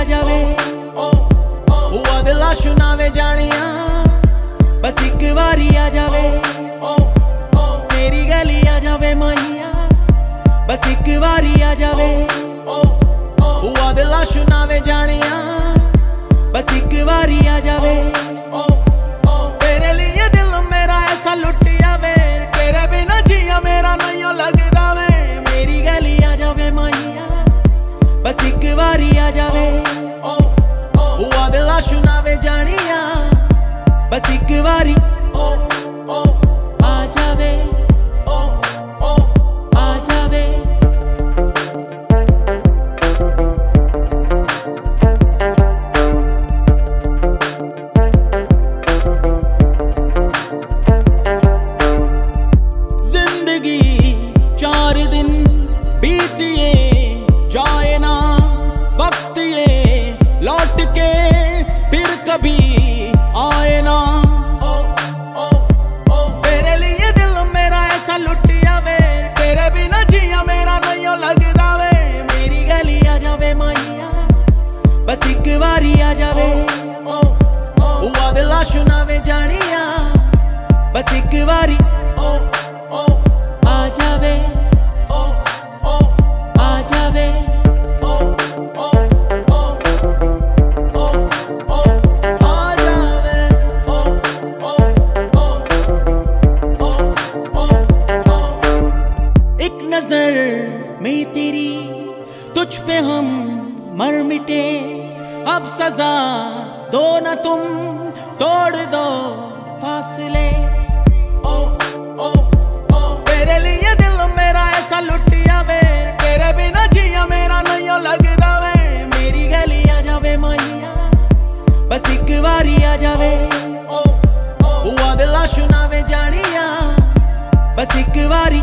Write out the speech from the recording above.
ਮਿਲਿਆ ਜਾਵੇ ਉਹ ਦਿਲਾਸ਼ ਨਾ ਵੇ ਬਸ ਇੱਕ ਵਾਰੀ ਆ ਜਾਵੇ। ਤੇਰੀ ਗਲੀ ਆ ਜਾਵੇ ਮਾਈਆ ਬਸ ਇੱਕ ਵਾਰੀ ਆ ਜਾਵੇ। ਉਹ ਦਿਲਾਸ਼ ਨਾ ਵੇ ਬਸ ਇੱਕ ਵਾਰੀ ਆ ਜਾਵੇ। ਤੇਰੇ ਲਈ ਮੇਰਾ ਐਸਾ ਲੁੱਟਿਆ ਵੇ ਤੇਰੇ ਬਿਨਾ ਜੀਆ ਮੇਰਾ ਨਹੀਂ ਲੱਗਦਾ ਵੇ। ਮੇਰੀ ਗਲੀ ਆ ਜਾਵੇ ਮਾਈਆ ਬਸ ਇੱਕ ਵਾਰੀ ਆ ਜਾਵੇ। ਬਸ ਆ ਜਾਵੇ ਉਹ ਅਗਲਾ ਸੁਣਾਵੇ ਜਾਣੀਆਂ ਬਸ ਇੱਕ ਵਾਰੀ ਉਹ ਉਹ ਆ ਜਾਵੇ ਉਹ ਉਹ ਆ ਜਾਵੇ नज़र में तेरी तुझ पे हम मर मिटे अब सजा दो न तुम तोड़ दो फासले तेरे लिए दिल मेरा ऐसा लुटिया वे तेरे बिना जिया मेरा नहीं ओ लगदा वे मेरी गली आ जावे माइया बस एक बारी आ जावे हुआ दिल आशुना वे जानिया बस एक बारी